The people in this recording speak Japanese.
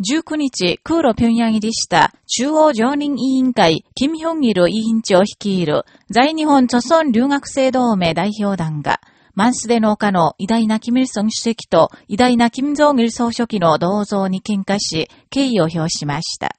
19日、空路平壌入りした中央常任委員会、金ヒョン委員長率いる在日本著村留学生同盟代表団が、マンスデ農家の偉大なキム・イルソン主席と偉大なキム・ジョン・イル総書記の銅像に喧嘩し、敬意を表しました。